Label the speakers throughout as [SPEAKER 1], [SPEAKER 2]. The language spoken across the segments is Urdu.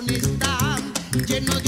[SPEAKER 1] جنو کی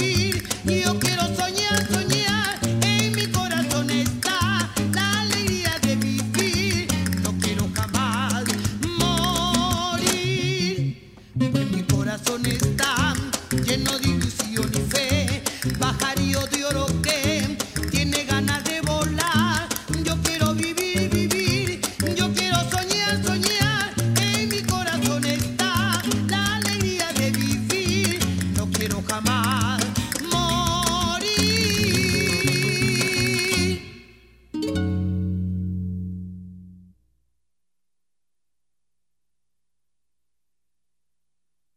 [SPEAKER 1] سونی تا جنوبی